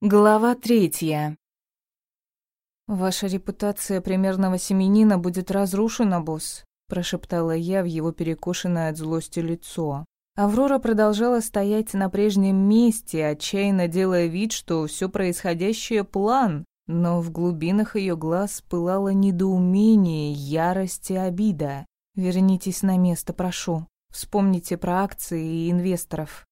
Глава третья. «Ваша репутация примерного семенина будет разрушена, босс», прошептала я в его перекошенное от злости лицо. Аврора продолжала стоять на прежнем месте, отчаянно делая вид, что все происходящее — план, но в глубинах ее глаз пылало недоумение, ярость и обида. «Вернитесь на место, прошу. Вспомните про акции и инвесторов.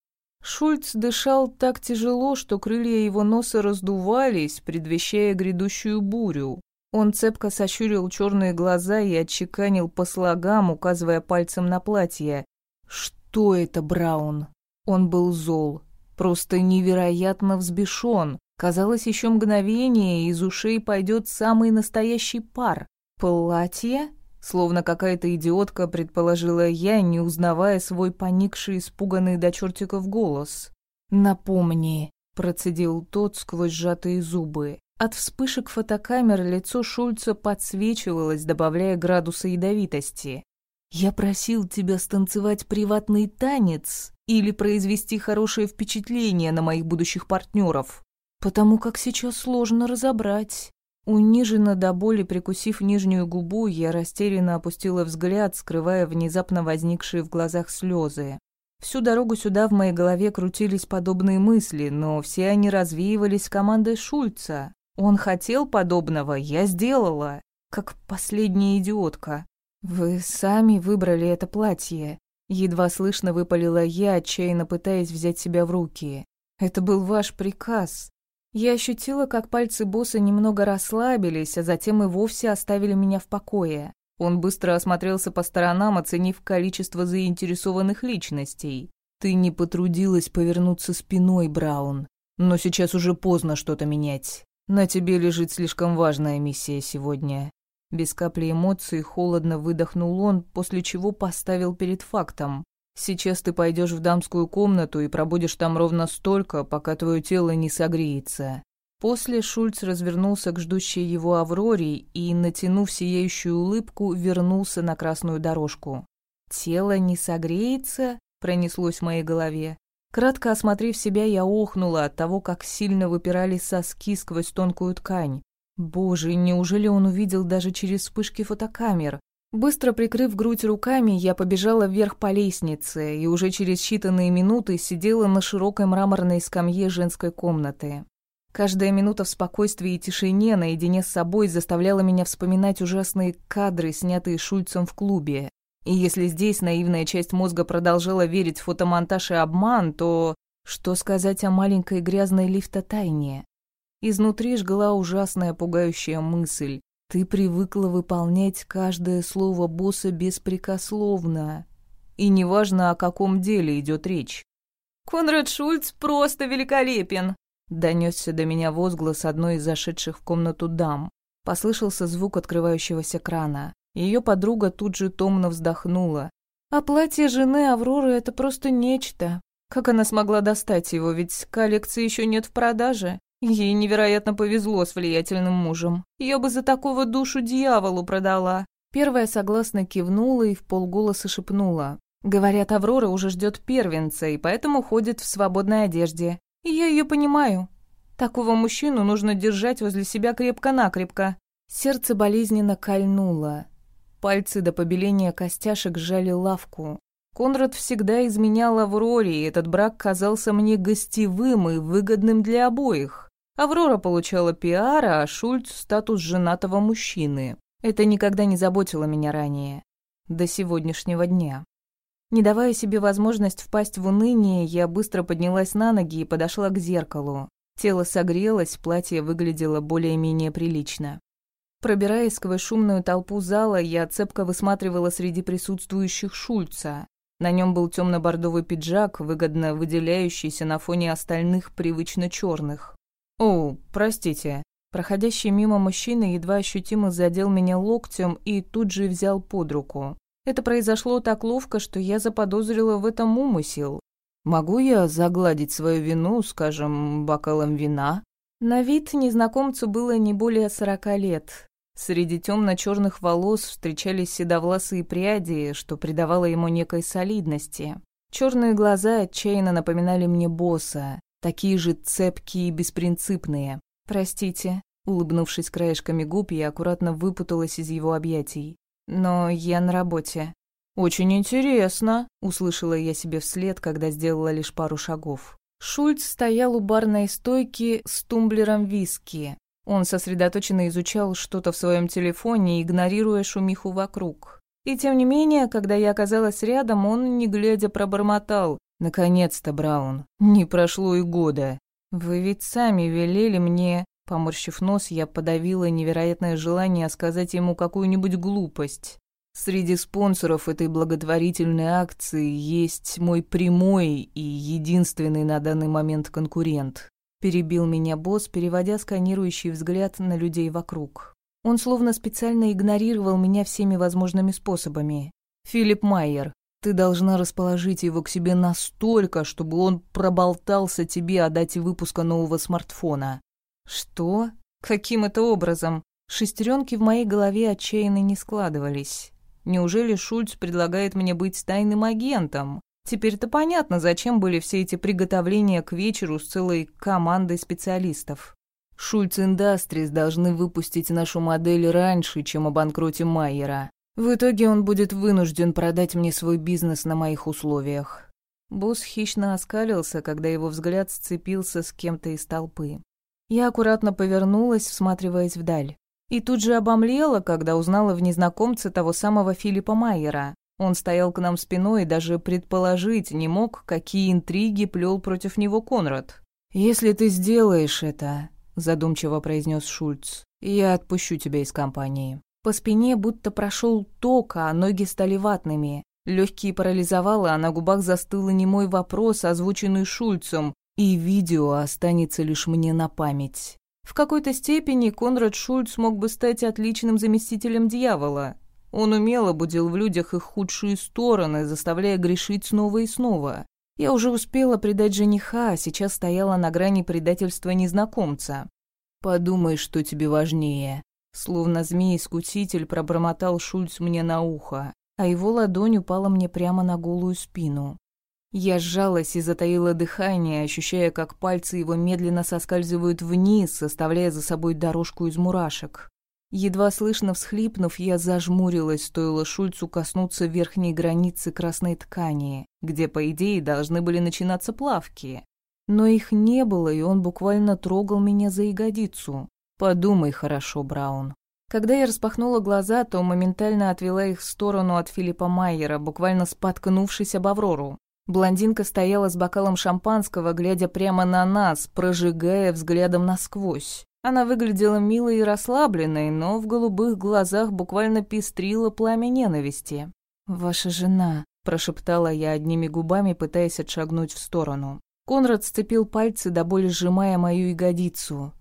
Шульц дышал так тяжело, что крылья его носа раздувались, предвещая грядущую бурю. Он цепко сощурил черные глаза и отчеканил по слогам, указывая пальцем на платье. «Что это, Браун?» Он был зол, просто невероятно взбешен. Казалось, еще мгновение, и из ушей пойдет самый настоящий пар. «Платье?» Словно какая-то идиотка, предположила я, не узнавая свой поникший, испуганный до чертиков голос. «Напомни», — процедил тот сквозь сжатые зубы. От вспышек фотокамер лицо Шульца подсвечивалось, добавляя градуса ядовитости. «Я просил тебя станцевать приватный танец или произвести хорошее впечатление на моих будущих партнеров, потому как сейчас сложно разобрать, Униженно до боли прикусив нижнюю губу, я растерянно опустила взгляд, скрывая внезапно возникшие в глазах слезы. Всю дорогу сюда в моей голове крутились подобные мысли, но все они развеивались командой Шульца. Он хотел подобного, я сделала, как последняя идиотка. «Вы сами выбрали это платье», — едва слышно выпалила я, отчаянно пытаясь взять себя в руки. «Это был ваш приказ. Я ощутила, как пальцы босса немного расслабились, а затем и вовсе оставили меня в покое. Он быстро осмотрелся по сторонам, оценив количество заинтересованных личностей. «Ты не потрудилась повернуться спиной, Браун. Но сейчас уже поздно что-то менять. На тебе лежит слишком важная миссия сегодня». Без капли эмоций холодно выдохнул он, после чего поставил перед фактом. Сейчас ты пойдешь в дамскую комнату и пробудешь там ровно столько, пока твое тело не согреется». После Шульц развернулся к ждущей его Авроре и, натянув сияющую улыбку, вернулся на красную дорожку. «Тело не согреется?» — пронеслось в моей голове. Кратко осмотрев себя, я охнула от того, как сильно выпирали соски сквозь тонкую ткань. Боже, неужели он увидел даже через вспышки фотокамер? Быстро прикрыв грудь руками, я побежала вверх по лестнице и уже через считанные минуты сидела на широкой мраморной скамье женской комнаты. Каждая минута в спокойствии и тишине наедине с собой заставляла меня вспоминать ужасные кадры, снятые Шульцем в клубе. И если здесь наивная часть мозга продолжала верить в фотомонтаж и обман, то что сказать о маленькой грязной лифтотайне? Изнутри жгла ужасная пугающая мысль. Ты привыкла выполнять каждое слово босса беспрекословно. И неважно, о каком деле идет речь. «Конрад Шульц просто великолепен!» Донесся до меня возглас одной из зашедших в комнату дам. Послышался звук открывающегося крана. Ее подруга тут же томно вздохнула. «А платье жены Авроры — это просто нечто. Как она смогла достать его, ведь коллекции еще нет в продаже?» Ей невероятно повезло с влиятельным мужем. Я бы за такого душу дьяволу продала. Первая согласно кивнула и в полголоса шепнула. Говорят, Аврора уже ждет первенца, и поэтому ходит в свободной одежде. Я ее понимаю. Такого мужчину нужно держать возле себя крепко-накрепко. Сердце болезненно кольнуло. Пальцы до побеления костяшек сжали лавку. Конрад всегда изменял Авроре, и этот брак казался мне гостевым и выгодным для обоих. Аврора получала пиара, а Шульц — статус женатого мужчины. Это никогда не заботило меня ранее. До сегодняшнего дня. Не давая себе возможность впасть в уныние, я быстро поднялась на ноги и подошла к зеркалу. Тело согрелось, платье выглядело более-менее прилично. Пробираясь сквозь шумную толпу зала, я цепко высматривала среди присутствующих Шульца. На нем был темно-бордовый пиджак, выгодно выделяющийся на фоне остальных привычно черных. «О, простите». Проходящий мимо мужчина едва ощутимо задел меня локтем и тут же взял под руку. Это произошло так ловко, что я заподозрила в этом умысел. «Могу я загладить свою вину, скажем, бокалом вина?» На вид незнакомцу было не более сорока лет. Среди темно-черных волос встречались седовласые пряди, что придавало ему некой солидности. Черные глаза отчаянно напоминали мне босса, такие же цепкие и беспринципные. «Простите», — улыбнувшись краешками губ, я аккуратно выпуталась из его объятий. «Но я на работе». «Очень интересно», — услышала я себе вслед, когда сделала лишь пару шагов. Шульц стоял у барной стойки с тумблером виски. Он сосредоточенно изучал что-то в своем телефоне, игнорируя шумиху вокруг. И тем не менее, когда я оказалась рядом, он, не глядя, пробормотал. «Наконец-то, Браун. Не прошло и года. Вы ведь сами велели мне...» Поморщив нос, я подавила невероятное желание сказать ему какую-нибудь глупость. Среди спонсоров этой благотворительной акции есть мой прямой и единственный на данный момент конкурент. Перебил меня босс, переводя сканирующий взгляд на людей вокруг. Он словно специально игнорировал меня всеми возможными способами. «Филипп Майер, ты должна расположить его к себе настолько, чтобы он проболтался тебе о дате выпуска нового смартфона». «Что? Каким это образом?» Шестеренки в моей голове отчаянно не складывались. Неужели Шульц предлагает мне быть тайным агентом? Теперь-то понятно, зачем были все эти приготовления к вечеру с целой командой специалистов. Шульц Индастрис должны выпустить нашу модель раньше, чем обанкротим Майера. В итоге он будет вынужден продать мне свой бизнес на моих условиях. Босс хищно оскалился, когда его взгляд сцепился с кем-то из толпы. Я аккуратно повернулась, всматриваясь вдаль. И тут же обомлела, когда узнала в незнакомце того самого Филиппа Майера. Он стоял к нам спиной и даже предположить не мог, какие интриги плел против него Конрад. «Если ты сделаешь это», — задумчиво произнес Шульц, — «я отпущу тебя из компании». По спине будто прошел ток, а ноги стали ватными. Легкие парализовало, а на губах застыл немой вопрос, озвученный Шульцем, и видео останется лишь мне на память. В какой-то степени Конрад Шульц мог бы стать отличным заместителем дьявола, он умело будил в людях их худшие стороны, заставляя грешить снова и снова. Я уже успела предать жениха, а сейчас стояла на грани предательства незнакомца. «Подумай, что тебе важнее». Словно змей-искуситель пробормотал Шульц мне на ухо, а его ладонь упала мне прямо на голую спину. Я сжалась и затаила дыхание, ощущая, как пальцы его медленно соскальзывают вниз, составляя за собой дорожку из мурашек. Едва слышно всхлипнув, я зажмурилась, стоило Шульцу коснуться верхней границы красной ткани, где, по идее, должны были начинаться плавки. Но их не было, и он буквально трогал меня за ягодицу. «Подумай хорошо, Браун». Когда я распахнула глаза, то моментально отвела их в сторону от Филиппа Майера, буквально споткнувшись об Аврору. Блондинка стояла с бокалом шампанского, глядя прямо на нас, прожигая взглядом насквозь. Она выглядела милой и расслабленной, но в голубых глазах буквально пестрило пламя ненависти. «Ваша жена», — прошептала я одними губами, пытаясь отшагнуть в сторону. Конрад сцепил пальцы, до боли сжимая мою ягодицу.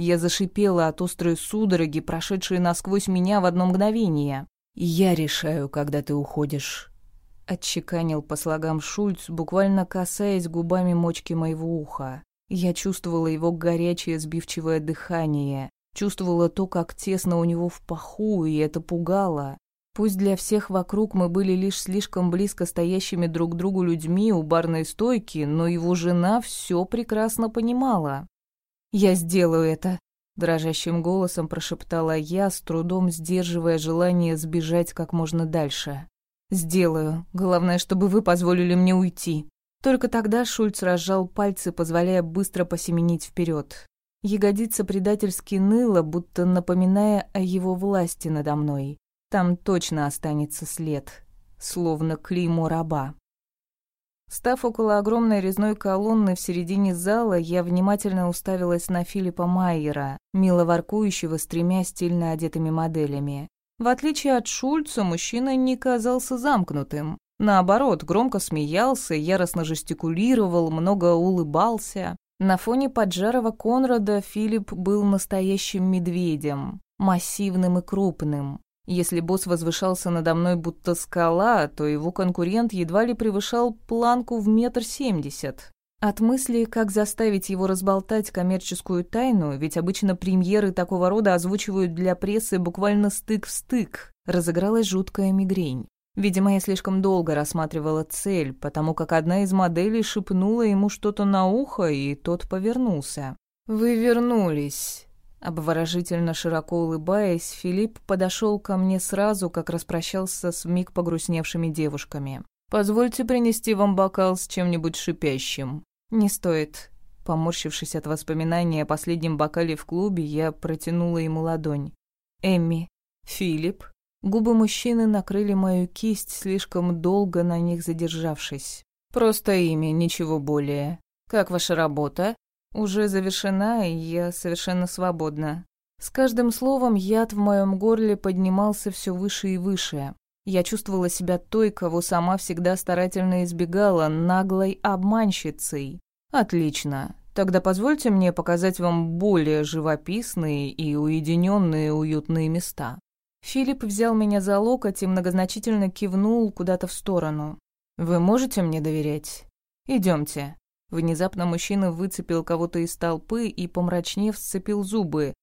Я зашипела от острой судороги, прошедшей насквозь меня в одно мгновение. «Я решаю, когда ты уходишь», — отчеканил по слогам Шульц, буквально касаясь губами мочки моего уха. Я чувствовала его горячее сбивчивое дыхание, чувствовала то, как тесно у него в паху, и это пугало. Пусть для всех вокруг мы были лишь слишком близко стоящими друг к другу людьми у барной стойки, но его жена все прекрасно понимала. «Я сделаю это», — дрожащим голосом прошептала я, с трудом сдерживая желание сбежать как можно дальше. «Сделаю. Главное, чтобы вы позволили мне уйти». Только тогда Шульц разжал пальцы, позволяя быстро посеменить вперед. Ягодица предательски ныла, будто напоминая о его власти надо мной. Там точно останется след, словно клеймо раба. Став около огромной резной колонны в середине зала, я внимательно уставилась на Филиппа Майера, мило воркующего с тремя стильно одетыми моделями. В отличие от Шульца, мужчина не казался замкнутым. Наоборот, громко смеялся, яростно жестикулировал, много улыбался. На фоне поджарого Конрада Филипп был настоящим медведем, массивным и крупным. Если босс возвышался надо мной будто скала, то его конкурент едва ли превышал планку в метр семьдесят. От мысли, как заставить его разболтать коммерческую тайну, ведь обычно премьеры такого рода озвучивают для прессы буквально стык в стык, разыгралась жуткая мигрень. Видимо, я слишком долго рассматривала цель, потому как одна из моделей шепнула ему что-то на ухо, и тот повернулся. «Вы вернулись». Обворожительно широко улыбаясь, Филипп подошел ко мне сразу, как распрощался с вмиг погрустневшими девушками. «Позвольте принести вам бокал с чем-нибудь шипящим». «Не стоит». Поморщившись от воспоминания о последнем бокале в клубе, я протянула ему ладонь. «Эмми». «Филипп». Губы мужчины накрыли мою кисть, слишком долго на них задержавшись. «Просто имя, ничего более. Как ваша работа?» «Уже завершена, и я совершенно свободна». С каждым словом яд в моем горле поднимался все выше и выше. Я чувствовала себя той, кого сама всегда старательно избегала, наглой обманщицей. «Отлично. Тогда позвольте мне показать вам более живописные и уединенные уютные места». Филипп взял меня за локоть и многозначительно кивнул куда-то в сторону. «Вы можете мне доверять? Идемте». Внезапно мужчина выцепил кого-то из толпы и, помрачнев, сцепил зубы.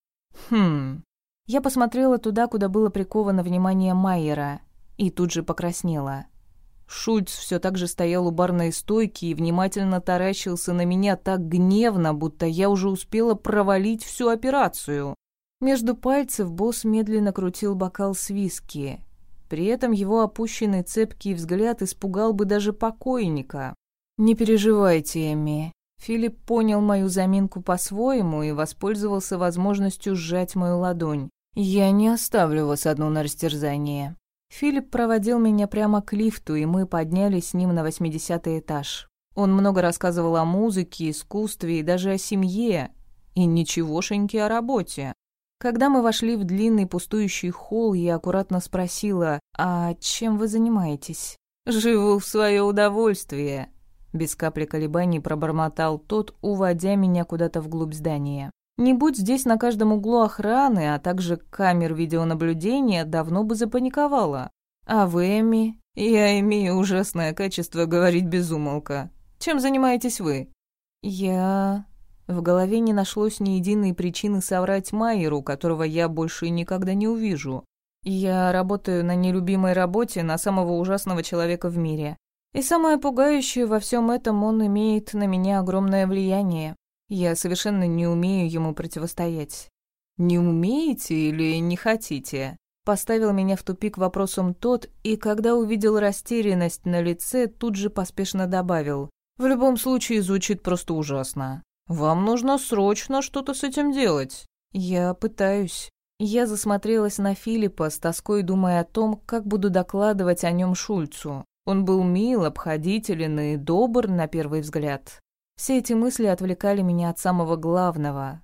«Хм...» Я посмотрела туда, куда было приковано внимание Майера, и тут же покраснела. Шульц все так же стоял у барной стойки и внимательно таращился на меня так гневно, будто я уже успела провалить всю операцию. Между пальцев босс медленно крутил бокал с виски. При этом его опущенный цепкий взгляд испугал бы даже покойника. «Не переживайте, Эми». Филипп понял мою заминку по-своему и воспользовался возможностью сжать мою ладонь. «Я не оставлю вас одну на растерзание». Филипп проводил меня прямо к лифту, и мы поднялись с ним на восьмидесятый этаж. Он много рассказывал о музыке, искусстве и даже о семье, и ничегошеньки о работе. Когда мы вошли в длинный пустующий холл, я аккуратно спросила, «А чем вы занимаетесь?» «Живу в свое удовольствие», — без капли колебаний пробормотал тот, уводя меня куда-то вглубь здания. Не будь здесь на каждом углу охраны, а также камер видеонаблюдения, давно бы запаниковала. А вы, Эми? Я имею ужасное качество говорить без умолка. Чем занимаетесь вы? Я... В голове не нашлось ни единой причины соврать Майеру, которого я больше никогда не увижу. Я работаю на нелюбимой работе на самого ужасного человека в мире. И самое пугающее во всем этом, он имеет на меня огромное влияние. Я совершенно не умею ему противостоять. «Не умеете или не хотите?» Поставил меня в тупик вопросом тот, и когда увидел растерянность на лице, тут же поспешно добавил. «В любом случае звучит просто ужасно. Вам нужно срочно что-то с этим делать. Я пытаюсь. Я засмотрелась на Филиппа с тоской, думая о том, как буду докладывать о нем Шульцу. Он был мил, обходителен и добр на первый взгляд. Все эти мысли отвлекали меня от самого главного.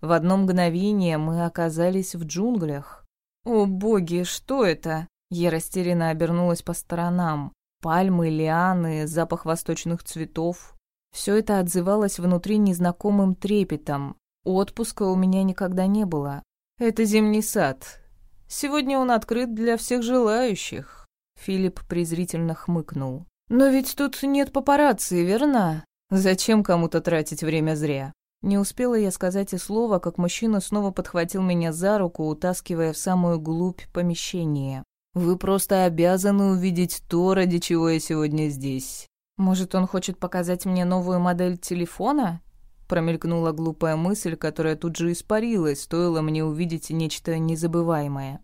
В одно мгновение мы оказались в джунглях. «О боги, что это?» Я растерянно обернулась по сторонам. Пальмы, лианы, запах восточных цветов. Все это отзывалось внутри незнакомым трепетом. Отпуска у меня никогда не было. Это зимний сад. Сегодня он открыт для всех желающих. Филипп презрительно хмыкнул. Но ведь тут нет папарацци, верно? Зачем кому-то тратить время зря? Не успела я сказать и слова, как мужчина снова подхватил меня за руку, утаскивая в самую глубь помещения. «Вы просто обязаны увидеть то, ради чего я сегодня здесь. Может, он хочет показать мне новую модель телефона? Промелькнула глупая мысль, которая тут же испарилась, стоило мне увидеть нечто незабываемое.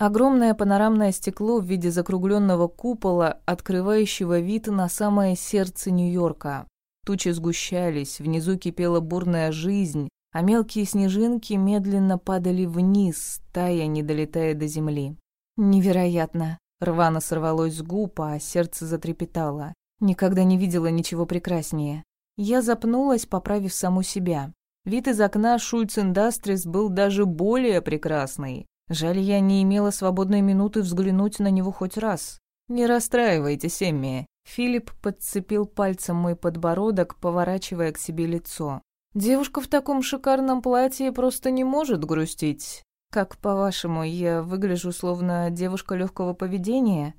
Огромное панорамное стекло в виде закругленного купола, открывающего вид на самое сердце Нью-Йорка. Тучи сгущались, внизу кипела бурная жизнь, а мелкие снежинки медленно падали вниз, тая, не долетая до земли. Невероятно. Рвано сорвалось с губ, а сердце затрепетало. Никогда не видела ничего прекраснее. Я запнулась, поправив саму себя. Вид из окна Шульц Индастрис был даже более прекрасный. Жаль, я не имела свободной минуты взглянуть на него хоть раз. «Не расстраивайтесь, Эмми». Филипп подцепил пальцем мой подбородок, поворачивая к себе лицо. «Девушка в таком шикарном платье просто не может грустить. Как, по-вашему, я выгляжу словно девушка легкого поведения?»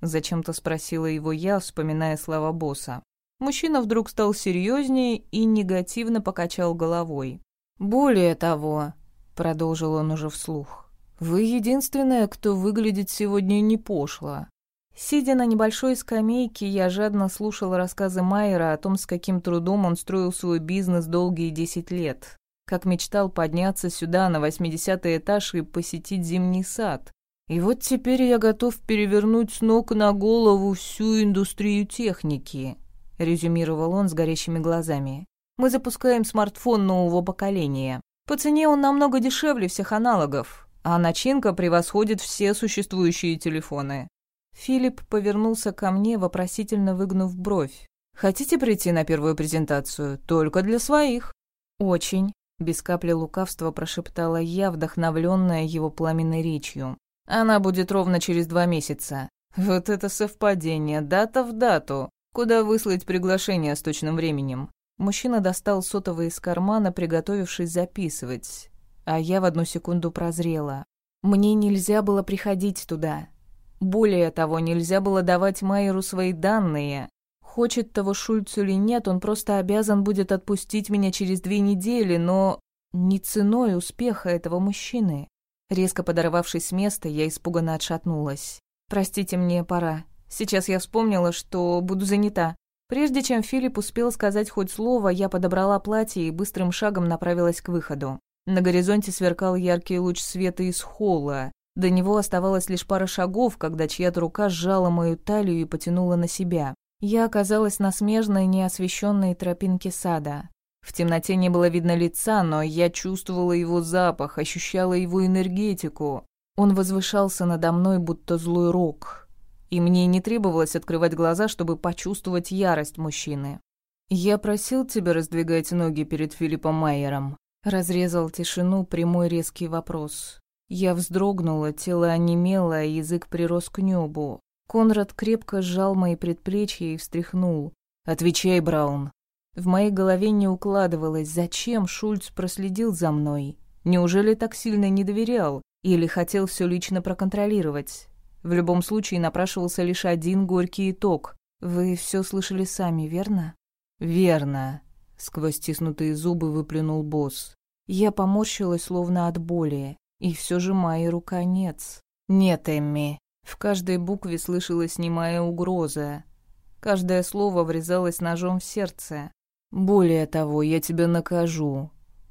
Зачем-то спросила его я, вспоминая слова босса. Мужчина вдруг стал серьезнее и негативно покачал головой. «Более того», — продолжил он уже вслух, — «вы единственная, кто выглядит сегодня не пошло. Сидя на небольшой скамейке, я жадно слушала рассказы Майера о том, с каким трудом он строил свой бизнес долгие десять лет. Как мечтал подняться сюда, на восьмидесятый этаж, и посетить зимний сад. И вот теперь я готов перевернуть с ног на голову всю индустрию техники, резюмировал он с горящими глазами. Мы запускаем смартфон нового поколения. По цене он намного дешевле всех аналогов, а начинка превосходит все существующие телефоны. Филипп повернулся ко мне, вопросительно выгнув бровь. «Хотите прийти на первую презентацию? Только для своих». «Очень», — без капли лукавства прошептала я, вдохновленная его пламенной речью. «Она будет ровно через два месяца». «Вот это совпадение, дата в дату. Куда выслать приглашение с точным временем?» Мужчина достал сотовый из кармана, приготовившись записывать. А я в одну секунду прозрела. Мне нельзя было приходить туда. Более того, нельзя было давать Майеру свои данные. Хочет того Шульц или нет, он просто обязан будет отпустить меня через две недели, но не ценой успеха этого мужчины. Резко подорвавшись с места, я испуганно отшатнулась. «Простите, мне пора. Сейчас я вспомнила, что буду занята». Прежде чем Филипп успел сказать хоть слово, я подобрала платье и быстрым шагом направилась к выходу. На горизонте сверкал яркий луч света из холла. До него оставалось лишь пара шагов, когда чья-то рука сжала мою талию и потянула на себя. Я оказалась на смежной, неосвещенной тропинке сада. В темноте не было видно лица, но я чувствовала его запах, ощущала его энергетику. Он возвышался надо мной, будто злой рок. И мне не требовалось открывать глаза, чтобы почувствовать ярость мужчины. «Я просил тебя раздвигать ноги перед Филиппом Майером», — разрезал тишину прямой резкий вопрос. Я вздрогнула, тело онемело, а язык прирос к небу. Конрад крепко сжал мои предплечья и встряхнул. «Отвечай, Браун». В моей голове не укладывалось, зачем Шульц проследил за мной. Неужели так сильно не доверял? Или хотел все лично проконтролировать? В любом случае напрашивался лишь один горький итог. Вы все слышали сами, верно? Верно. Сквозь стиснутые зубы выплюнул босс. Я поморщилась, словно от боли. И все же Майеру конец. Нет, Эмми. В каждой букве слышалась немая угроза. Каждое слово врезалось ножом в сердце. Более того, я тебя накажу.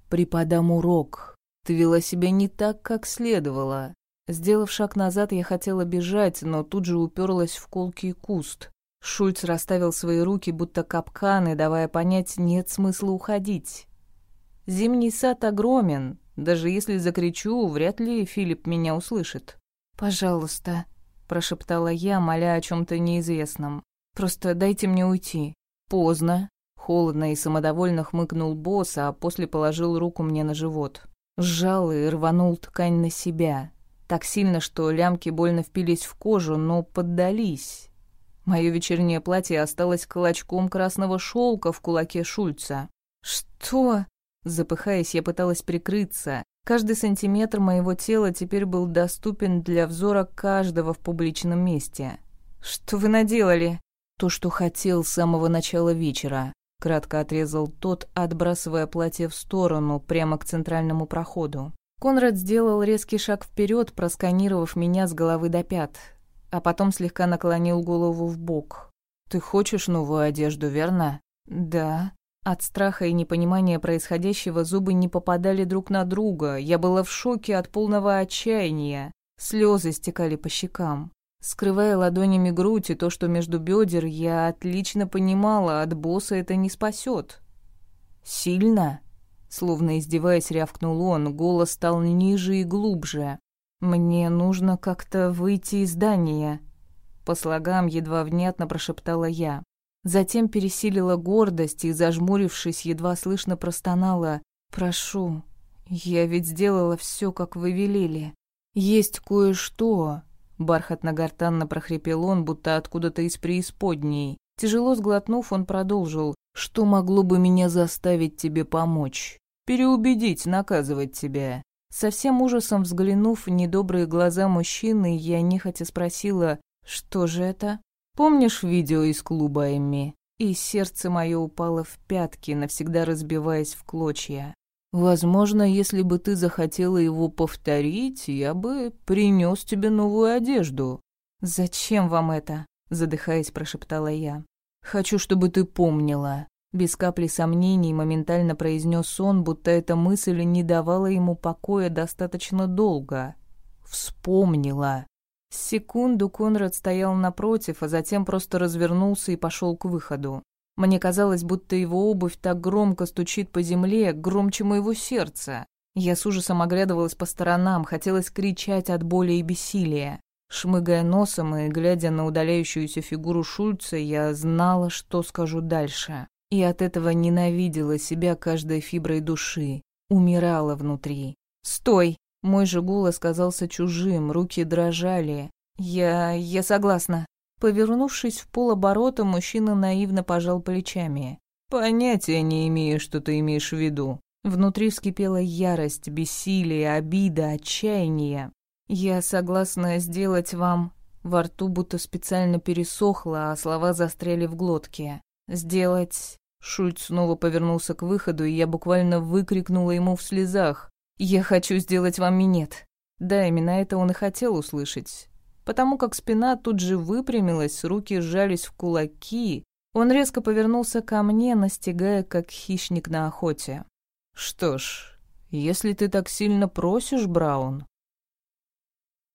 Преподам урок. Ты вела себя не так, как следовало. Сделав шаг назад, я хотела бежать, но тут же уперлась в колкий куст. Шульц расставил свои руки, будто капканы, давая понять, нет смысла уходить. Зимний сад огромен, даже если закричу, вряд ли Филипп меня услышит. «Пожалуйста», — прошептала я, моля о чем то неизвестном. «Просто дайте мне уйти». «Поздно». Холодно и самодовольно хмыкнул босс, а после положил руку мне на живот. Сжал и рванул ткань на себя. Так сильно, что лямки больно впились в кожу, но поддались. Мое вечернее платье осталось клочком красного шелка в кулаке Шульца. «Что?» Запыхаясь, я пыталась прикрыться. Каждый сантиметр моего тела теперь был доступен для взора каждого в публичном месте. «Что вы наделали?» «То, что хотел с самого начала вечера», — кратко отрезал тот, отбрасывая платье в сторону, прямо к центральному проходу. Конрад сделал резкий шаг вперед, просканировав меня с головы до пят, а потом слегка наклонил голову в бок. «Ты хочешь новую одежду, верно?» «Да», от страха и непонимания происходящего зубы не попадали друг на друга. Я была в шоке от полного отчаяния. Слезы стекали по щекам. Скрывая ладонями грудь и то, что между бедер, я отлично понимала, от босса это не спасет. «Сильно?» Словно издеваясь, рявкнул он, голос стал ниже и глубже. «Мне нужно как-то выйти из здания», — по слогам едва внятно прошептала я. Затем пересилила гордость и, зажмурившись, едва слышно простонала «Прошу, я ведь сделала все, как вы велели. Есть кое-что...» Бархатно-гортанно прохрипел он, будто откуда-то из преисподней. Тяжело сглотнув, он продолжил. «Что могло бы меня заставить тебе помочь? Переубедить, наказывать тебя?» Со всем ужасом взглянув в недобрые глаза мужчины, я нехотя спросила, «Что же это?» Помнишь видео из клуба Эмми? И сердце мое упало в пятки, навсегда разбиваясь в клочья. Возможно, если бы ты захотела его повторить, я бы принес тебе новую одежду. «Зачем вам это?» — задыхаясь, прошептала я. «Хочу, чтобы ты помнила». Без капли сомнений моментально произнес он, будто эта мысль не давала ему покоя достаточно долго. Вспомнила. Секунду Конрад стоял напротив, а затем просто развернулся и пошел к выходу. Мне казалось, будто его обувь так громко стучит по земле, громче моего сердца. Я с ужасом оглядывалась по сторонам, хотелось кричать от боли и бессилия. Шмыгая носом и глядя на удаляющуюся фигуру Шульца, я знала, что скажу дальше. И от этого ненавидела себя каждой фиброй души. Умирала внутри. «Стой!» Мой же голос казался чужим, руки дрожали. «Я... я согласна». Повернувшись в полоборота, мужчина наивно пожал плечами. «Понятия не имею, что ты имеешь в виду». Внутри вскипела ярость, бессилие, обида, отчаяние. «Я согласна сделать вам...» Во рту будто специально пересохло, а слова застряли в глотке. «Сделать...» Шульц снова повернулся к выходу, и я буквально выкрикнула ему в слезах. «Я хочу сделать вам минет». Да, именно это он и хотел услышать. Потому как спина тут же выпрямилась, руки сжались в кулаки. Он резко повернулся ко мне, настигая, как хищник на охоте. «Что ж, если ты так сильно просишь, Браун...»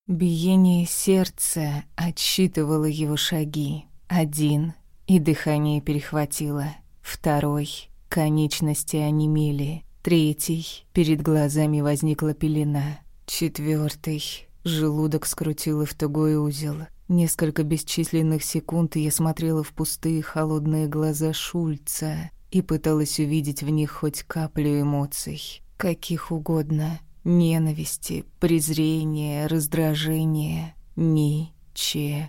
Биение сердца отсчитывало его шаги. Один, и дыхание перехватило. Второй, конечности онемели. Третий, перед глазами возникла пелена. Четвертый, желудок скрутило в тугой узел. Несколько бесчисленных секунд я смотрела в пустые холодные глаза Шульца и пыталась увидеть в них хоть каплю эмоций. Каких угодно. Ненависти, презрения, раздражения. Ничего.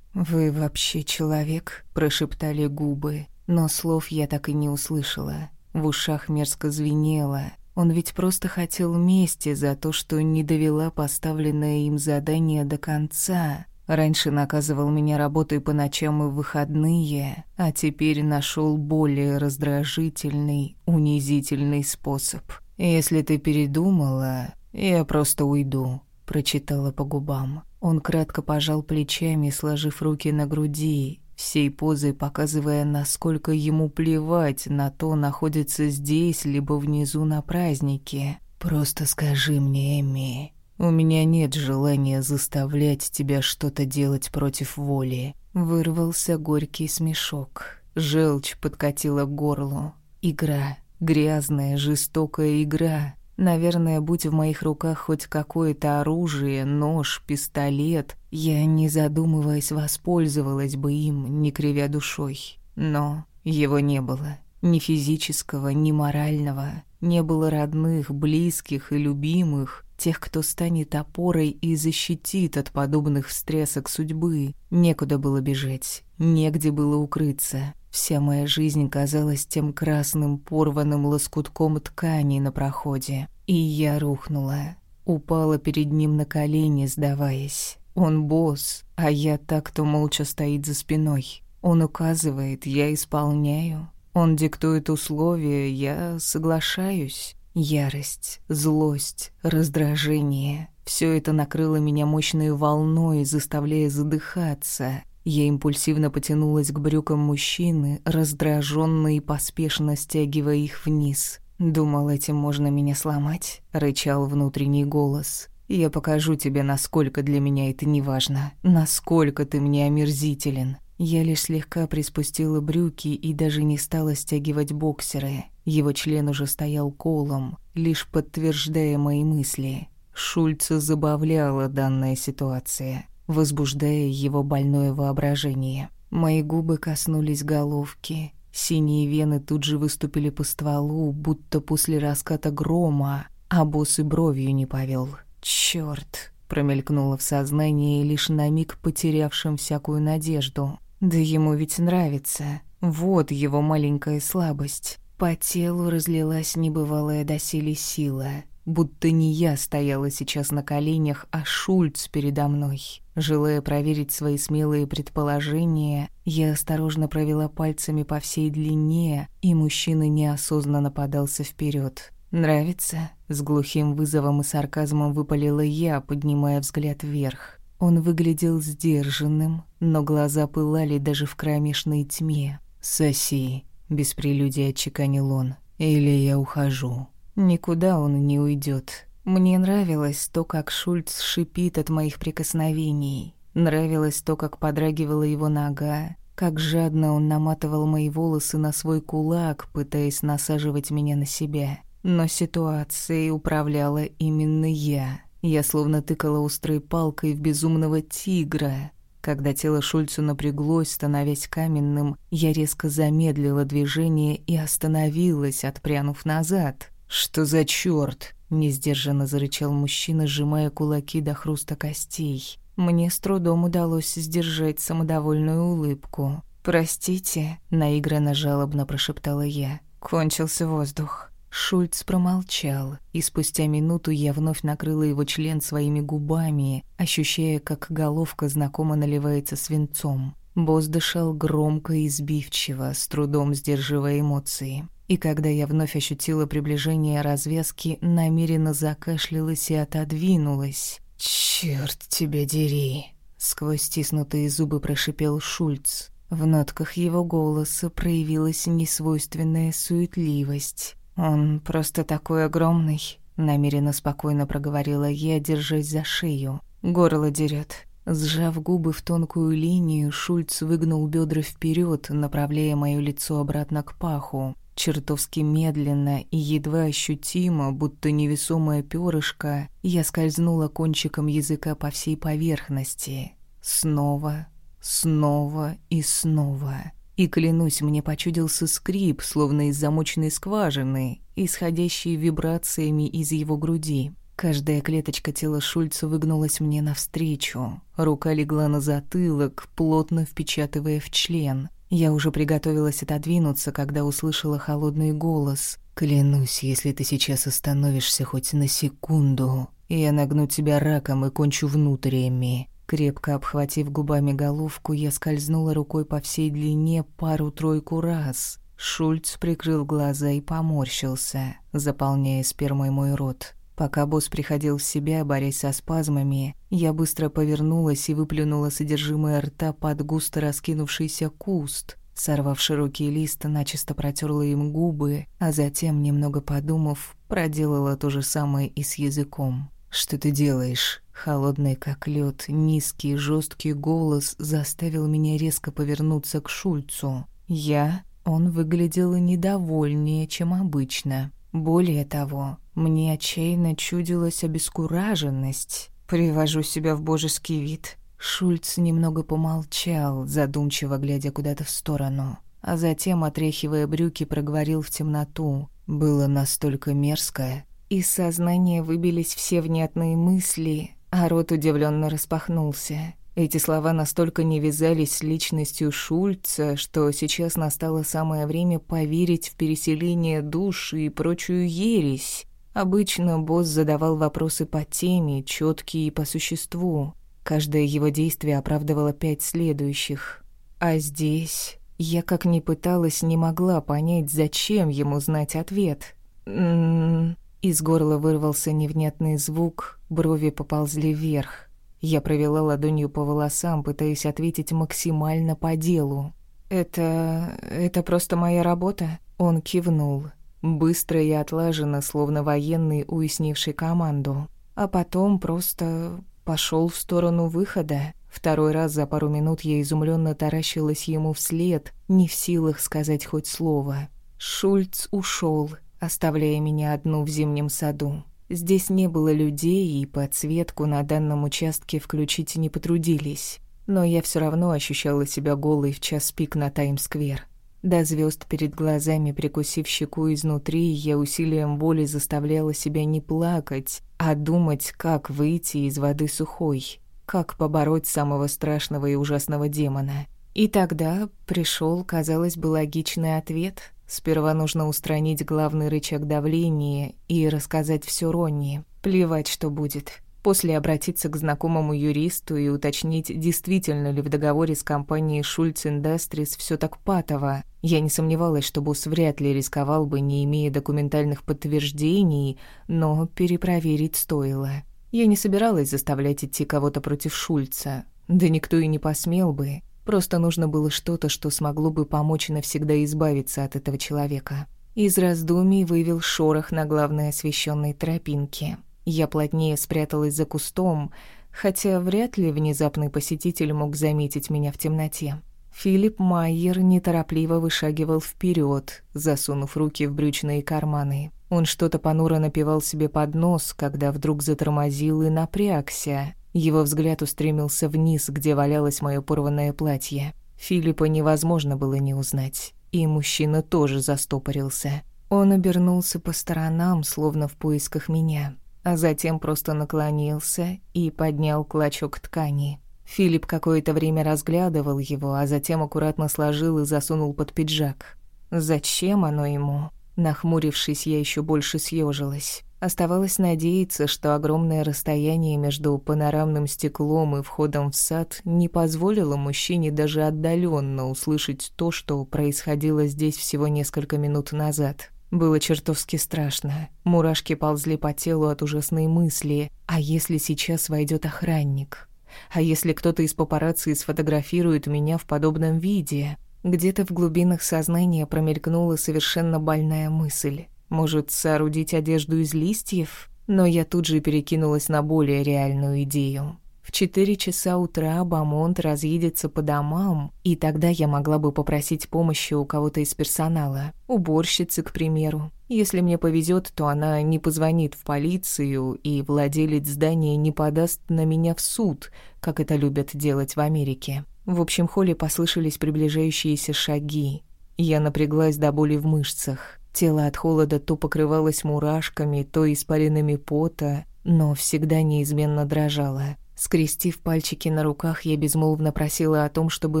«Вы вообще человек?» – прошептали губы. Но слов я так и не услышала. В ушах мерзко звенело. Он ведь просто хотел мести за то, что не довела поставленное им задание до конца. Раньше наказывал меня работой по ночам и выходные, а теперь нашел более раздражительный, унизительный способ. «Если ты передумала, я просто уйду», — прочитала по губам. Он кратко пожал плечами, сложив руки на груди, всей позой показывая, насколько ему плевать на то, находится здесь либо внизу на празднике. «Просто скажи мне, Эми, у меня нет желания заставлять тебя что-то делать против воли». Вырвался горький смешок. Желчь подкатила к горлу. Игра. Грязная, жестокая игра. Наверное, будь в моих руках хоть какое-то оружие, нож, пистолет, я, не задумываясь, воспользовалась бы им, не кривя душой. Но его не было. Ни физического, ни морального. Не было родных, близких и любимых, тех, кто станет опорой и защитит от подобных встрясок судьбы. Некуда было бежать, негде было укрыться. Вся моя жизнь казалась тем красным порванным лоскутком ткани на проходе. И я рухнула, упала перед ним на колени, сдаваясь. Он босс, а я так, кто молча стоит за спиной. Он указывает, я исполняю. Он диктует условия, я соглашаюсь. Ярость, злость, раздражение — все это накрыло меня мощной волной, заставляя задыхаться. Я импульсивно потянулась к брюкам мужчины, раздраженно и поспешно стягивая их вниз. «Думал, этим можно меня сломать?» — рычал внутренний голос. «Я покажу тебе, насколько для меня это неважно, насколько ты мне омерзителен». Я лишь слегка приспустила брюки и даже не стала стягивать боксеры. Его член уже стоял колом, лишь подтверждая мои мысли. Шульца забавляла данная ситуация возбуждая его больное воображение. Мои губы коснулись головки. Синие вены тут же выступили по стволу, будто после раската грома, а босс и бровью не повел. «Чёрт!» — промелькнуло в сознании, лишь на миг потерявшим всякую надежду. «Да ему ведь нравится. Вот его маленькая слабость». По телу разлилась небывалая доселе сила, будто не я стояла сейчас на коленях, а Шульц передо мной. Желая проверить свои смелые предположения, я осторожно провела пальцами по всей длине, и мужчина неосознанно подался вперед. «Нравится?» — с глухим вызовом и сарказмом выпалила я, поднимая взгляд вверх. Он выглядел сдержанным, но глаза пылали даже в кромешной тьме. «Соси», — без прелюдии отчеканил он, — «или я ухожу». Никуда он не уйдет. Мне нравилось то, как Шульц шипит от моих прикосновений. Нравилось то, как подрагивала его нога, как жадно он наматывал мои волосы на свой кулак, пытаясь насаживать меня на себя. Но ситуацией управляла именно я. Я словно тыкала острой палкой в безумного тигра. Когда тело Шульцу напряглось, становясь каменным, я резко замедлила движение и остановилась, отпрянув назад. «Что за чёрт?» — несдержанно зарычал мужчина, сжимая кулаки до хруста костей. Мне с трудом удалось сдержать самодовольную улыбку. «Простите», — наигранно жалобно прошептала я. «Кончился воздух». Шульц промолчал, и спустя минуту я вновь накрыла его член своими губами, ощущая, как головка знакомо наливается свинцом. Босс дышал громко и сбивчиво, с трудом сдерживая эмоции. И когда я вновь ощутила приближение развязки, намеренно закашлялась и отодвинулась. «Чёрт тебя дери!» — сквозь стиснутые зубы прошипел Шульц. В нотках его голоса проявилась несвойственная суетливость. «Он просто такой огромный», — намеренно спокойно проговорила я, держась за шею. Горло дерет. Сжав губы в тонкую линию, Шульц выгнул бедра вперед, направляя мое лицо обратно к паху. Чертовски медленно и едва ощутимо, будто невесомое перышко, я скользнула кончиком языка по всей поверхности. Снова, снова и снова. И, клянусь, мне почудился скрип, словно из замоченной скважины, исходящий вибрациями из его груди. Каждая клеточка тела Шульца выгнулась мне навстречу. Рука легла на затылок, плотно впечатывая в член. Я уже приготовилась отодвинуться, когда услышала холодный голос. «Клянусь, если ты сейчас остановишься хоть на секунду, я нагну тебя раком и кончу внутрями. Крепко обхватив губами головку, я скользнула рукой по всей длине пару-тройку раз. Шульц прикрыл глаза и поморщился, заполняя спермой мой рот. Пока босс приходил в себя, борясь со спазмами, я быстро повернулась и выплюнула содержимое рта под густо раскинувшийся куст. Сорвав широкий лист, начисто протерла им губы, а затем, немного подумав, проделала то же самое и с языком. «Что ты делаешь?» Холодный как лед, низкий, жесткий голос заставил меня резко повернуться к Шульцу. Я... Он выглядел недовольнее, чем обычно. Более того, мне отчаянно чудилась обескураженность. Привожу себя в божеский вид. Шульц немного помолчал, задумчиво глядя куда-то в сторону, а затем, отряхивая брюки, проговорил в темноту. Было настолько мерзко, из сознания выбились все внятные мысли, а рот удивленно распахнулся. Эти слова настолько не вязались с личностью Шульца, что сейчас настало самое время поверить в переселение душ и прочую ересь. Обычно босс задавал вопросы по теме, четкие и по существу. Каждое его действие оправдывало пять следующих. А здесь я как ни пыталась, не могла понять, зачем ему знать ответ. М -м -м. Из горла вырвался невнятный звук, брови поползли вверх. Я провела ладонью по волосам, пытаясь ответить максимально по делу. «Это... это просто моя работа?» Он кивнул. Быстро и отлаженно, словно военный, уяснивший команду. А потом просто пошел в сторону выхода. Второй раз за пару минут я изумленно таращилась ему вслед, не в силах сказать хоть слово. Шульц ушел, оставляя меня одну в зимнем саду. Здесь не было людей, и подсветку на данном участке включить не потрудились. Но я все равно ощущала себя голой в час пик на Таймс-сквер. До звезд перед глазами, прикусив щеку изнутри, я усилием воли заставляла себя не плакать, а думать, как выйти из воды сухой, как побороть самого страшного и ужасного демона. И тогда пришел, казалось бы, логичный ответ — Сперва нужно устранить главный рычаг давления и рассказать все Ронни. Плевать, что будет. После обратиться к знакомому юристу и уточнить, действительно ли в договоре с компанией Шульц Industries все так патово. Я не сомневалась, что босс вряд ли рисковал бы, не имея документальных подтверждений, но перепроверить стоило. Я не собиралась заставлять идти кого-то против Шульца. Да никто и не посмел бы. Просто нужно было что-то, что смогло бы помочь навсегда избавиться от этого человека. Из раздумий вывел шорох на главной освещенной тропинке. Я плотнее спряталась за кустом, хотя вряд ли внезапный посетитель мог заметить меня в темноте. Филипп Майер неторопливо вышагивал вперед, засунув руки в брючные карманы. Он что-то понуро напевал себе под нос, когда вдруг затормозил и напрягся. Его взгляд устремился вниз, где валялось мое порванное платье. Филиппа невозможно было не узнать. И мужчина тоже застопорился. Он обернулся по сторонам, словно в поисках меня, а затем просто наклонился и поднял клочок ткани. Филипп какое-то время разглядывал его, а затем аккуратно сложил и засунул под пиджак. Зачем оно ему? Нахмурившись, я еще больше съежилась. Оставалось надеяться, что огромное расстояние между панорамным стеклом и входом в сад не позволило мужчине даже отдаленно услышать то, что происходило здесь всего несколько минут назад. Было чертовски страшно. Мурашки ползли по телу от ужасной мысли. А если сейчас войдет охранник? А если кто-то из папарацци сфотографирует меня в подобном виде? Где-то в глубинах сознания промелькнула совершенно больная мысль. Может, соорудить одежду из листьев? Но я тут же перекинулась на более реальную идею. В четыре часа утра Бамонт разъедется по домам, и тогда я могла бы попросить помощи у кого-то из персонала. Уборщицы, к примеру. Если мне повезет, то она не позвонит в полицию, и владелец здания не подаст на меня в суд, как это любят делать в Америке. В общем холле послышались приближающиеся шаги. Я напряглась до боли в мышцах. Тело от холода то покрывалось мурашками, то испаренными пота, но всегда неизменно дрожало. Скрестив пальчики на руках, я безмолвно просила о том, чтобы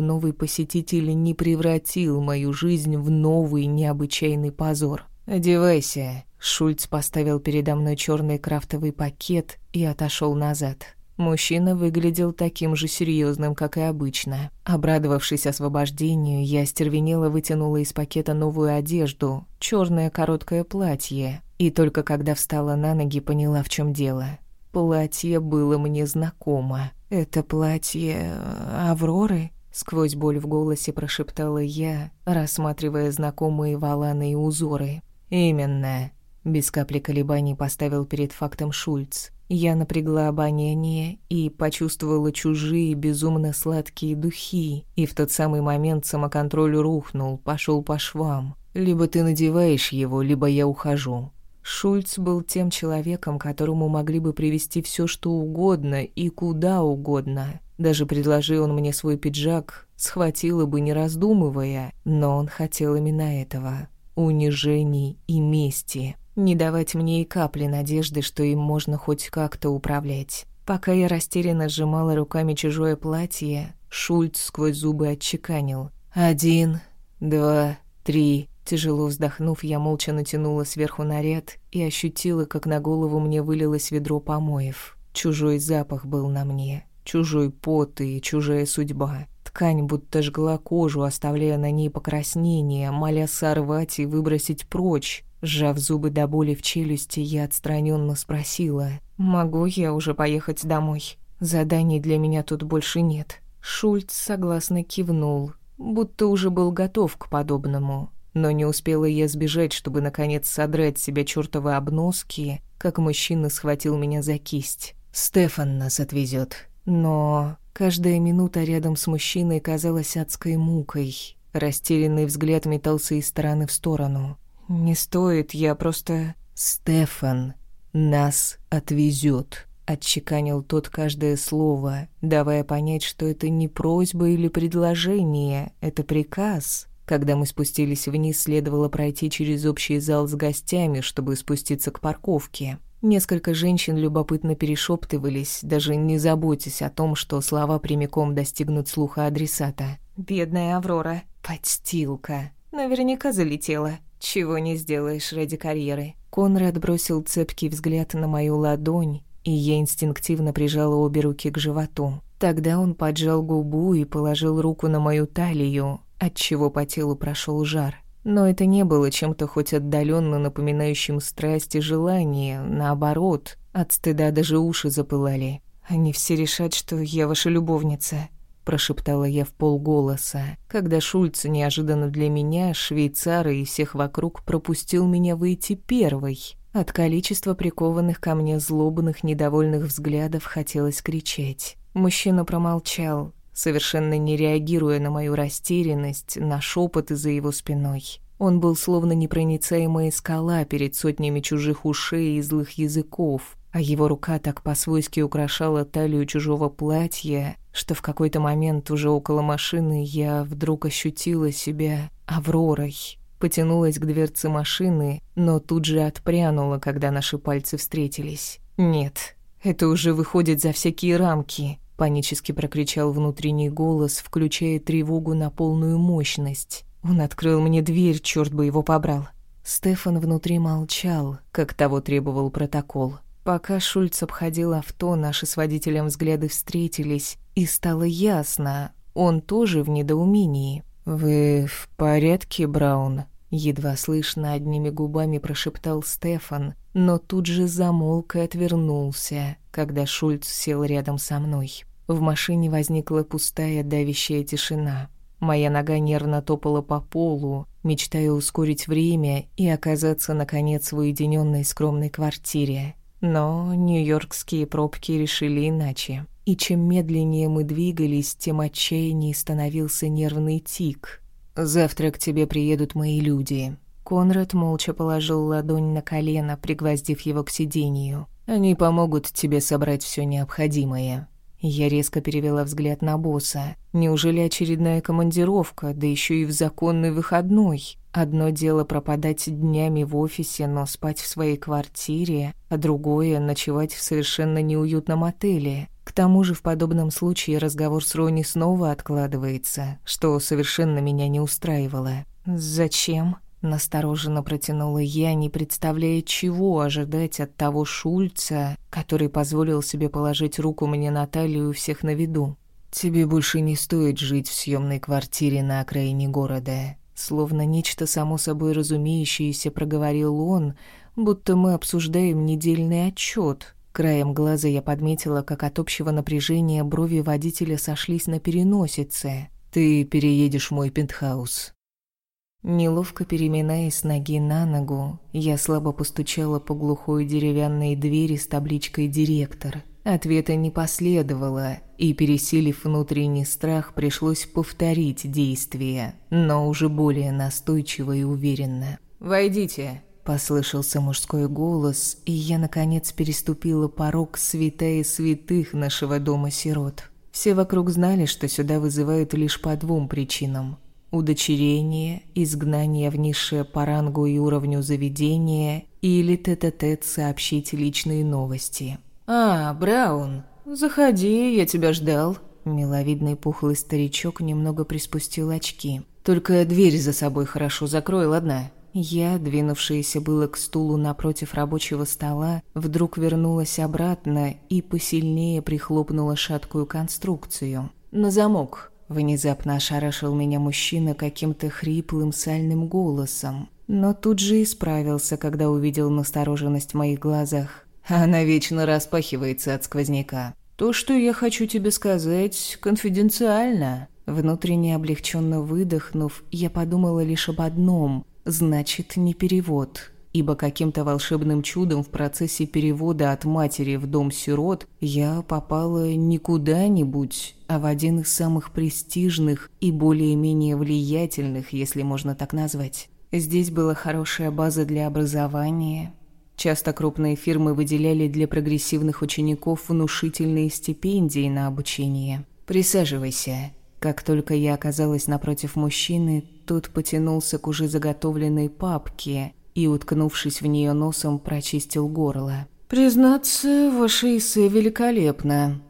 новый посетитель не превратил мою жизнь в новый необычайный позор. «Одевайся». Шульц поставил передо мной черный крафтовый пакет и отошел назад. Мужчина выглядел таким же серьезным, как и обычно. Обрадовавшись освобождению, я стервенело вытянула из пакета новую одежду, черное короткое платье, и только когда встала на ноги, поняла, в чем дело. Платье было мне знакомо. «Это платье Авроры?» Сквозь боль в голосе прошептала я, рассматривая знакомые валаны и узоры. «Именно», — без капли колебаний поставил перед фактом Шульц. Я напрягла обоняние и почувствовала чужие безумно сладкие духи, и в тот самый момент самоконтроль рухнул, пошел по швам. «Либо ты надеваешь его, либо я ухожу. Шульц был тем человеком, которому могли бы привести все, что угодно и куда угодно. Даже предложи он мне свой пиджак, схватила бы, не раздумывая, но он хотел именно этого — унижений и мести. Не давать мне и капли надежды, что им можно хоть как-то управлять. Пока я растерянно сжимала руками чужое платье, Шульц сквозь зубы отчеканил. «Один, два, три, Тяжело вздохнув, я молча натянула сверху наряд и ощутила, как на голову мне вылилось ведро помоев. Чужой запах был на мне, чужой пот и чужая судьба. Ткань будто жгла кожу, оставляя на ней покраснение, моля сорвать и выбросить прочь. Сжав зубы до боли в челюсти, я отстраненно спросила, «Могу я уже поехать домой? Заданий для меня тут больше нет». Шульц согласно кивнул, будто уже был готов к подобному. Но не успела я сбежать, чтобы наконец содрать себя чёртовы обноски, как мужчина схватил меня за кисть. «Стефан нас отвезет. Но каждая минута рядом с мужчиной казалась адской мукой. Растерянный взгляд метался из стороны в сторону. «Не стоит, я просто...» «Стефан нас отвезет», — отчеканил тот каждое слово, давая понять, что это не просьба или предложение, это приказ. Когда мы спустились вниз, следовало пройти через общий зал с гостями, чтобы спуститься к парковке. Несколько женщин любопытно перешептывались, даже не заботясь о том, что слова прямиком достигнут слуха адресата. «Бедная Аврора. Подстилка. Наверняка залетела. Чего не сделаешь ради карьеры». Конрад бросил цепкий взгляд на мою ладонь, и я инстинктивно прижала обе руки к животу. Тогда он поджал губу и положил руку на мою талию, отчего по телу прошел жар. Но это не было чем-то хоть отдаленно напоминающим страсть и желание, наоборот, от стыда даже уши запылали. Они все решат, что я ваша любовница, прошептала я в полголоса, когда Шульц неожиданно для меня, швейцара и всех вокруг пропустил меня выйти первой. От количества прикованных ко мне злобных, недовольных взглядов хотелось кричать. Мужчина промолчал, совершенно не реагируя на мою растерянность, на шепоты за его спиной. Он был словно непроницаемая скала перед сотнями чужих ушей и злых языков, а его рука так по-свойски украшала талию чужого платья, что в какой-то момент уже около машины я вдруг ощутила себя Авророй. Потянулась к дверце машины, но тут же отпрянула, когда наши пальцы встретились. «Нет, это уже выходит за всякие рамки. Панически прокричал внутренний голос, включая тревогу на полную мощность. Он открыл мне дверь, черт бы его побрал. Стефан внутри молчал, как того требовал протокол. Пока Шульц обходил авто, наши с водителем взгляды встретились, и стало ясно, он тоже в недоумении. «Вы в порядке, Браун?» Едва слышно одними губами прошептал Стефан, но тут же замолк и отвернулся, когда Шульц сел рядом со мной. В машине возникла пустая давящая тишина. Моя нога нервно топала по полу, мечтая ускорить время и оказаться, наконец, в уединенной скромной квартире. Но нью-йоркские пробки решили иначе. И чем медленнее мы двигались, тем отчаяннее становился нервный тик. «Завтра к тебе приедут мои люди». Конрад молча положил ладонь на колено, пригвоздив его к сиденью. «Они помогут тебе собрать все необходимое. Я резко перевела взгляд на босса. Неужели очередная командировка, да еще и в законный выходной? Одно дело пропадать днями в офисе, но спать в своей квартире, а другое — ночевать в совершенно неуютном отеле. К тому же в подобном случае разговор с Рони снова откладывается, что совершенно меня не устраивало. «Зачем?» Настороженно протянула я, не представляя, чего ожидать от того Шульца, который позволил себе положить руку мне на талию у всех на виду. «Тебе больше не стоит жить в съемной квартире на окраине города». Словно нечто само собой разумеющееся проговорил он, будто мы обсуждаем недельный отчет. Краем глаза я подметила, как от общего напряжения брови водителя сошлись на переносице. «Ты переедешь в мой пентхаус. Неловко переминаясь ноги на ногу, я слабо постучала по глухой деревянной двери с табличкой «Директор». Ответа не последовало, и, пересилив внутренний страх, пришлось повторить действие, но уже более настойчиво и уверенно. «Войдите», — послышался мужской голос, и я, наконец, переступила порог святая святых нашего дома сирот. Все вокруг знали, что сюда вызывают лишь по двум причинам удочерение, изгнание в низшее по рангу и уровню заведения или тет-а-тет сообщить личные новости. «А, Браун, заходи, я тебя ждал». Миловидный пухлый старичок немного приспустил очки. «Только дверь за собой хорошо закрой, ладно?» Я, двинувшаяся было к стулу напротив рабочего стола, вдруг вернулась обратно и посильнее прихлопнула шаткую конструкцию. «На замок», Внезапно ошарашил меня мужчина каким-то хриплым сальным голосом, но тут же исправился, когда увидел настороженность в моих глазах. Она вечно распахивается от сквозняка. То, что я хочу тебе сказать, конфиденциально. Внутренне облегченно выдохнув, я подумала лишь об одном. Значит, не перевод ибо каким-то волшебным чудом в процессе перевода от матери в дом сирот я попала не куда-нибудь, а в один из самых престижных и более-менее влиятельных, если можно так назвать. Здесь была хорошая база для образования. Часто крупные фирмы выделяли для прогрессивных учеников внушительные стипендии на обучение. «Присаживайся», как только я оказалась напротив мужчины, тот потянулся к уже заготовленной папке и, уткнувшись в нее носом, прочистил горло. «Признаться, ваше эссе великолепно.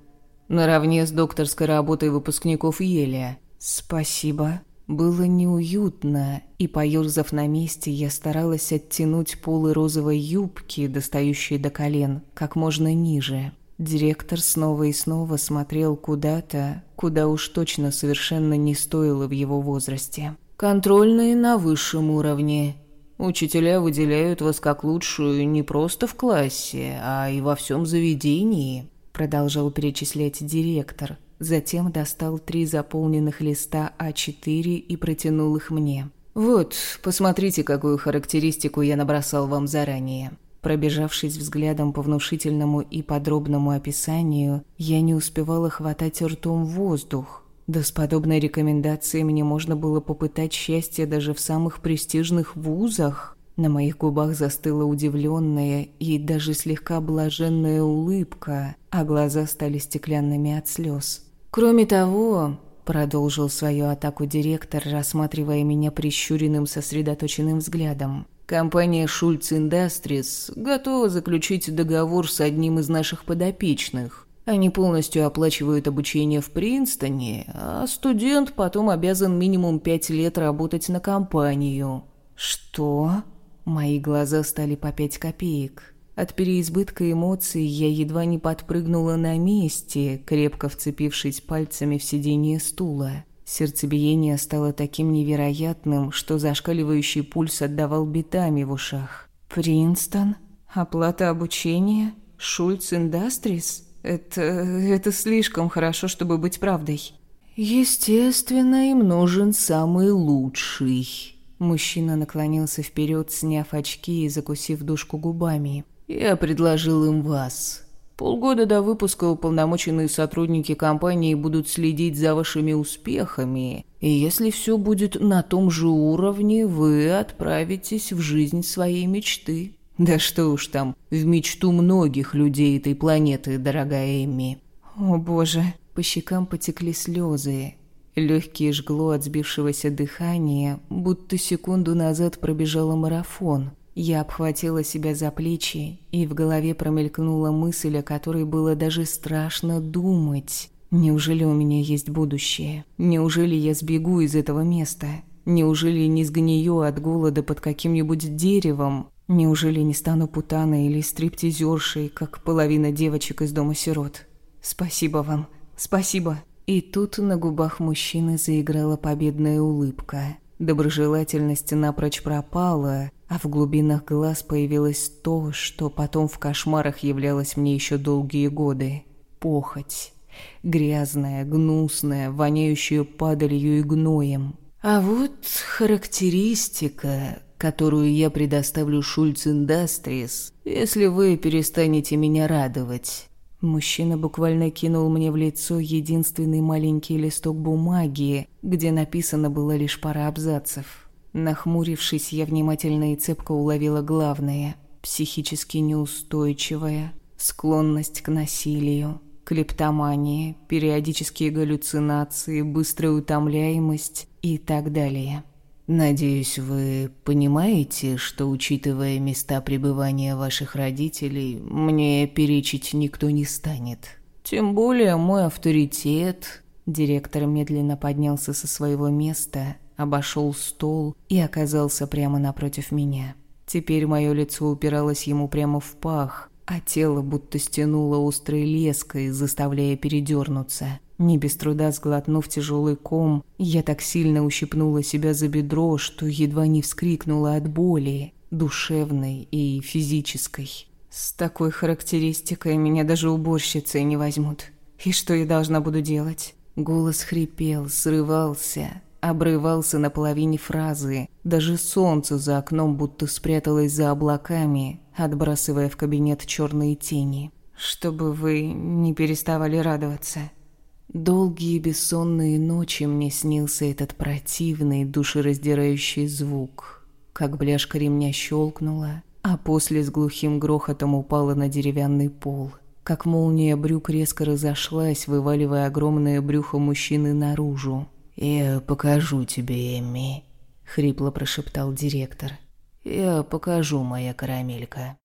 Наравне с докторской работой выпускников Еля. Спасибо». Было неуютно, и, поёрзав на месте, я старалась оттянуть полы розовой юбки, достающей до колен, как можно ниже. Директор снова и снова смотрел куда-то, куда уж точно совершенно не стоило в его возрасте. Контрольные на высшем уровне. Учителя выделяют вас как лучшую не просто в классе, а и во всем заведении», — продолжал перечислять директор. Затем достал три заполненных листа А4 и протянул их мне. «Вот, посмотрите, какую характеристику я набросал вам заранее». Пробежавшись взглядом по внушительному и подробному описанию, я не успевала хватать ртом воздух. Да с подобной рекомендацией мне можно было попытать счастье даже в самых престижных вузах. На моих губах застыла удивленная и даже слегка блаженная улыбка, а глаза стали стеклянными от слез. Кроме того, продолжил свою атаку директор, рассматривая меня прищуренным сосредоточенным взглядом. Компания Schultz Industries готова заключить договор с одним из наших подопечных. Они полностью оплачивают обучение в Принстоне, а студент потом обязан минимум пять лет работать на компанию. Что? Мои глаза стали по пять копеек. От переизбытка эмоций я едва не подпрыгнула на месте, крепко вцепившись пальцами в сиденье стула. Сердцебиение стало таким невероятным, что зашкаливающий пульс отдавал битами в ушах. «Принстон? Оплата обучения? Шульц Индастрис? Это... это слишком хорошо, чтобы быть правдой». «Естественно, им нужен самый лучший». Мужчина наклонился вперед, сняв очки и закусив дужку губами. «Я предложил им вас. Полгода до выпуска уполномоченные сотрудники компании будут следить за вашими успехами, и если все будет на том же уровне, вы отправитесь в жизнь своей мечты. Да что уж там, в мечту многих людей этой планеты, дорогая Эмми. О боже, по щекам потекли слезы. Легкие жгло от сбившегося дыхания, будто секунду назад пробежала марафон – я обхватила себя за плечи, и в голове промелькнула мысль, о которой было даже страшно думать. Неужели у меня есть будущее? Неужели я сбегу из этого места? Неужели не сгнию от голода под каким-нибудь деревом? Неужели не стану путаной или стриптизершей, как половина девочек из дома сирот? Спасибо вам. Спасибо. И тут на губах мужчины заиграла победная улыбка. Доброжелательность напрочь пропала, а в глубинах глаз появилось то, что потом в кошмарах являлось мне еще долгие годы. Похоть. Грязная, гнусная, воняющая падалью и гноем. А вот характеристика, которую я предоставлю Шульц Индастрис, если вы перестанете меня радовать. Мужчина буквально кинул мне в лицо единственный маленький листок бумаги, где написано было лишь пара абзацев. Нахмурившись, я внимательно и цепко уловила главное – психически неустойчивая, склонность к насилию, клептомания, периодические галлюцинации, быстрая утомляемость и так далее. Надеюсь, вы понимаете, что, учитывая места пребывания ваших родителей, мне перечить никто не станет. Тем более мой авторитет... Директор медленно поднялся со своего места обошел стол и оказался прямо напротив меня. Теперь мое лицо упиралось ему прямо в пах, а тело будто стянуло острой леской, заставляя передернуться. Не без труда сглотнув тяжелый ком, я так сильно ущипнула себя за бедро, что едва не вскрикнула от боли, душевной и физической. С такой характеристикой меня даже уборщицы не возьмут. И что я должна буду делать? Голос хрипел, срывался, обрывался на половине фразы. Даже солнце за окном будто спряталось за облаками, отбрасывая в кабинет черные тени. Чтобы вы не переставали радоваться. Долгие бессонные ночи мне снился этот противный, душераздирающий звук. Как бляшка ремня щелкнула, а после с глухим грохотом упала на деревянный пол. Как молния брюк резко разошлась, вываливая огромное брюхо мужчины наружу. «Я покажу тебе, Эмми», — хрипло прошептал директор. «Я покажу, моя карамелька».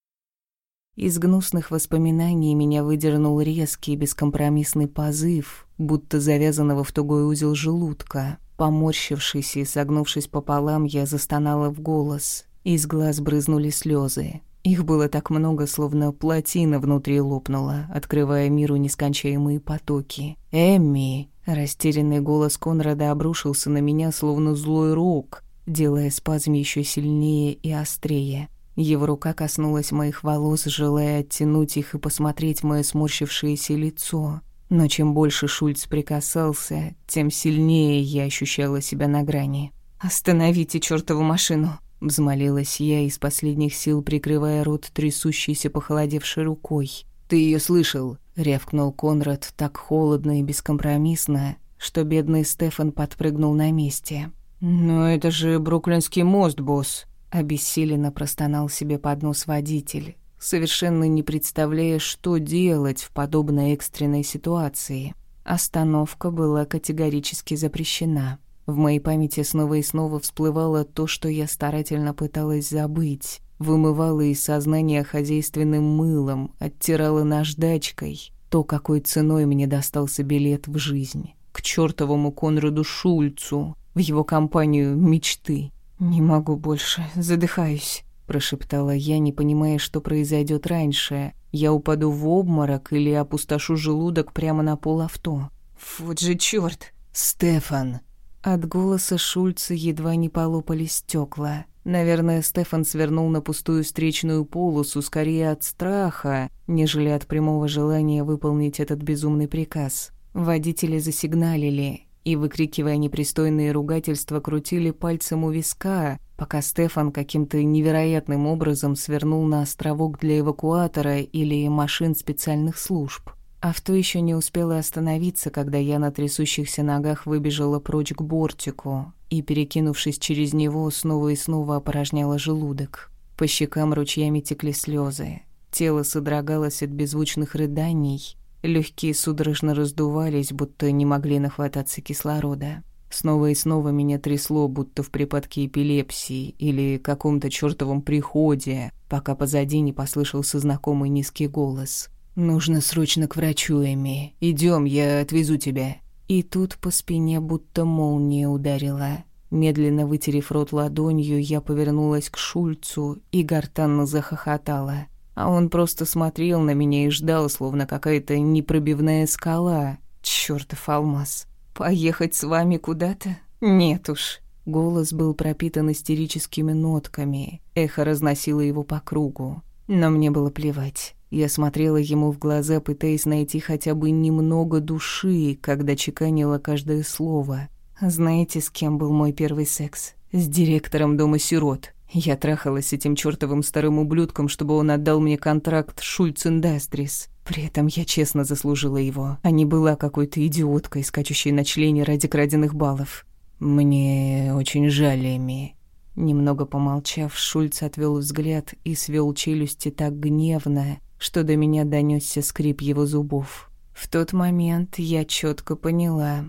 Из гнусных воспоминаний меня выдернул резкий бескомпромиссный позыв, будто завязанного в тугой узел желудка. Поморщившись и согнувшись пополам, я застонала в голос. Из глаз брызнули слезы. Их было так много, словно плотина внутри лопнула, открывая миру нескончаемые потоки. «Эмми!» Растерянный голос Конрада обрушился на меня, словно злой рок, делая спазм еще сильнее и острее. Его рука коснулась моих волос, желая оттянуть их и посмотреть мое сморщившееся лицо. Но чем больше Шульц прикасался, тем сильнее я ощущала себя на грани. «Остановите чертову машину!» Взмолилась я из последних сил, прикрывая рот трясущейся похолодевшей рукой. «Ты ее слышал?» — рявкнул Конрад так холодно и бескомпромиссно, что бедный Стефан подпрыгнул на месте. «Но это же Бруклинский мост, босс!» — обессиленно простонал себе под нос водитель, совершенно не представляя, что делать в подобной экстренной ситуации. Остановка была категорически запрещена. В моей памяти снова и снова всплывало то, что я старательно пыталась забыть. Вымывала из сознания хозяйственным мылом, оттирала наждачкой. То, какой ценой мне достался билет в жизнь. К чертовому Конраду Шульцу, в его компанию мечты. «Не могу больше, задыхаюсь», — прошептала я, не понимая, что произойдет раньше. Я упаду в обморок или опустошу желудок прямо на пол авто. «Вот же черт! «Стефан!» От голоса Шульца едва не полопались стекла. Наверное, Стефан свернул на пустую встречную полосу скорее от страха, нежели от прямого желания выполнить этот безумный приказ. Водители засигналили и, выкрикивая непристойные ругательства, крутили пальцем у виска, пока Стефан каким-то невероятным образом свернул на островок для эвакуатора или машин специальных служб. Авто еще не успело остановиться, когда я на трясущихся ногах выбежала прочь к бортику и, перекинувшись через него, снова и снова опорожняла желудок. По щекам ручьями текли слезы. Тело содрогалось от беззвучных рыданий. Легкие судорожно раздувались, будто не могли нахвататься кислорода. Снова и снова меня трясло, будто в припадке эпилепсии или каком-то чертовом приходе, пока позади не послышался знакомый низкий голос — «Нужно срочно к врачу, Эми. Идем, я отвезу тебя». И тут по спине будто молния ударила. Медленно вытерев рот ладонью, я повернулась к Шульцу и гортанно захохотала. А он просто смотрел на меня и ждал, словно какая-то непробивная скала. Чёртов алмаз. «Поехать с вами куда-то? Нет уж». Голос был пропитан истерическими нотками. Эхо разносило его по кругу. Но мне было плевать. Я смотрела ему в глаза, пытаясь найти хотя бы немного души, когда чеканила каждое слово. Знаете, с кем был мой первый секс? С директором дома сирот. Я трахалась с этим чёртовым старым ублюдком, чтобы он отдал мне контракт Шульц Индастрис. При этом я честно заслужила его, а не была какой-то идиоткой, скачущей на члене ради краденных баллов. Мне очень жаль, Эми. Немного помолчав, Шульц отвел взгляд и свел челюсти так гневно, что до меня донесся скрип его зубов. В тот момент я четко поняла.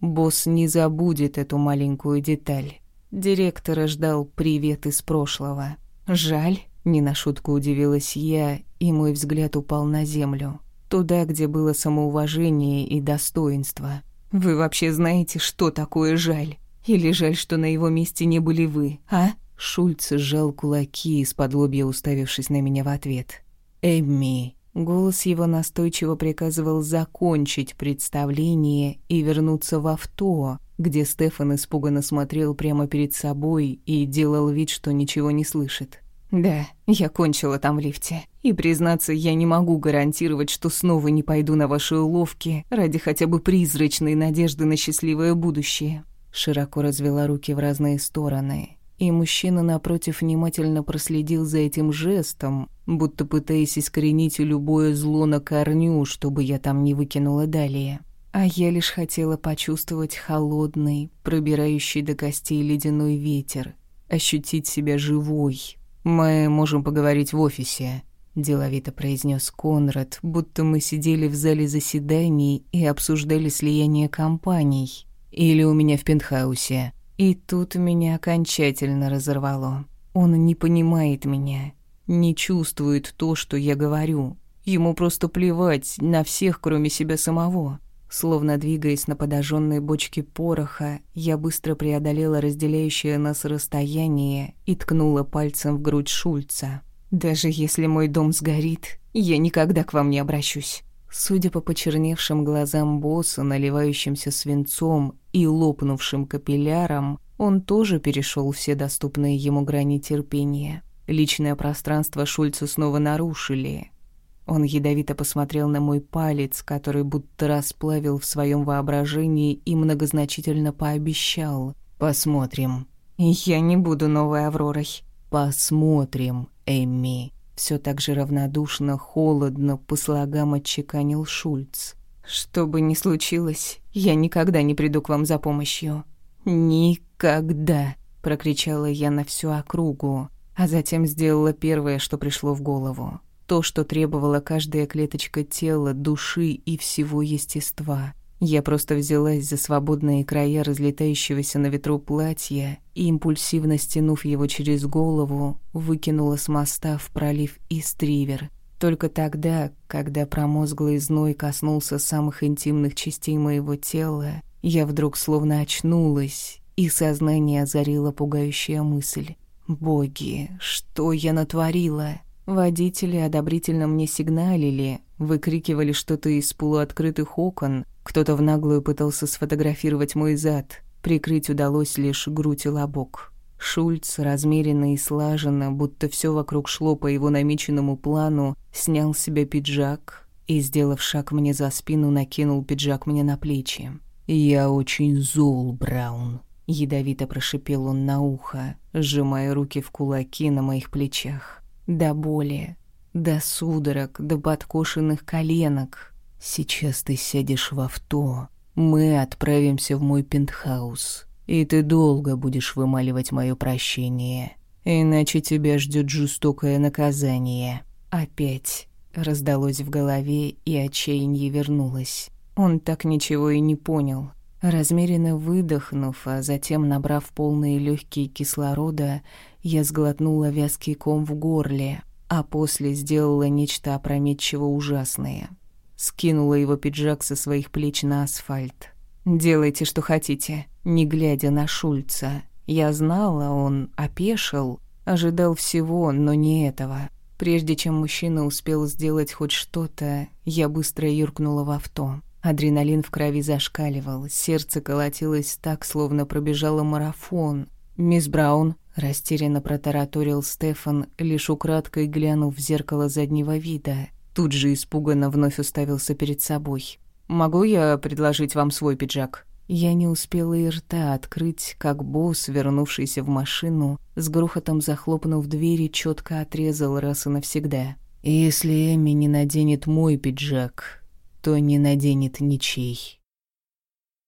Босс не забудет эту маленькую деталь. Директора ждал привет из прошлого. Жаль, не на шутку удивилась я, и мой взгляд упал на землю. Туда, где было самоуважение и достоинство. Вы вообще знаете, что такое жаль? Или жаль, что на его месте не были вы, а? Шульц сжал кулаки, из-под лобья уставившись на меня в ответ. Эмми. Голос его настойчиво приказывал закончить представление и вернуться в авто, где Стефан испуганно смотрел прямо перед собой и делал вид, что ничего не слышит. «Да, я кончила там в лифте. И, признаться, я не могу гарантировать, что снова не пойду на ваши уловки ради хотя бы призрачной надежды на счастливое будущее». Широко развела руки в разные стороны, и мужчина напротив внимательно проследил за этим жестом, будто пытаясь искоренить любое зло на корню, чтобы я там не выкинула далее. А я лишь хотела почувствовать холодный, пробирающий до костей ледяной ветер, ощутить себя живой. «Мы можем поговорить в офисе», — деловито произнес Конрад, будто мы сидели в зале заседаний и обсуждали слияние компаний. «Или у меня в пентхаусе». И тут меня окончательно разорвало. Он не понимает меня, не чувствует то, что я говорю. Ему просто плевать на всех, кроме себя самого. Словно двигаясь на подожженной бочке пороха, я быстро преодолела разделяющее нас расстояние и ткнула пальцем в грудь Шульца. Даже если мой дом сгорит, я никогда к вам не обращусь». Судя по почерневшим глазам босса, наливающимся свинцом и лопнувшим капиллярам, он тоже перешел все доступные ему грани терпения. Личное пространство Шульца снова нарушили. Он ядовито посмотрел на мой палец, который будто расплавил в своем воображении и многозначительно пообещал. «Посмотрим». «Я не буду новой Авророй». «Посмотрим, Эмми». Все так же равнодушно, холодно, по слогам отчеканил Шульц. «Что бы ни случилось, я никогда не приду к вам за помощью. Никогда!» — прокричала я на всю округу, а затем сделала первое, что пришло в голову. То, что требовала каждая клеточка тела, души и всего естества. Я просто взялась за свободные края разлетающегося на ветру платья и, импульсивно стянув его через голову, выкинула с моста в пролив Истривер. Только тогда, когда промозглый зной коснулся самых интимных частей моего тела, я вдруг словно очнулась, и сознание озарила пугающая мысль. «Боги, что я натворила?» Водители одобрительно мне сигналили, выкрикивали что-то из полуоткрытых окон, кто-то в наглую пытался сфотографировать мой зад, прикрыть удалось лишь грудь и лобок. Шульц, размеренно и слаженно, будто все вокруг шло по его намеченному плану, снял с себя пиджак и, сделав шаг мне за спину, накинул пиджак мне на плечи. «Я очень зол, Браун», — ядовито прошипел он на ухо, сжимая руки в кулаки на моих плечах. До боли, до судорог, до подкошенных коленок. Сейчас ты сядешь в авто. Мы отправимся в мой пентхаус. И ты долго будешь вымаливать мое прощение. Иначе тебя ждет жестокое наказание. Опять раздалось в голове, и отчаяние вернулось. Он так ничего и не понял. Размеренно выдохнув, а затем набрав полные легкие кислорода, я сглотнула вязкий ком в горле, а после сделала нечто опрометчиво ужасное. Скинула его пиджак со своих плеч на асфальт. «Делайте, что хотите», не глядя на Шульца. Я знала, он опешил, ожидал всего, но не этого. Прежде чем мужчина успел сделать хоть что-то, я быстро юркнула в авто. Адреналин в крови зашкаливал, сердце колотилось так, словно пробежало марафон. «Мисс Браун», — растерянно протараторил Стефан, лишь украдкой глянув в зеркало заднего вида. Тут же испуганно вновь уставился перед собой. «Могу я предложить вам свой пиджак?» Я не успела и рта открыть, как босс, вернувшийся в машину, с грохотом захлопнув двери, четко отрезал раз и навсегда. «Если Эми не наденет мой пиджак, то не наденет ничей.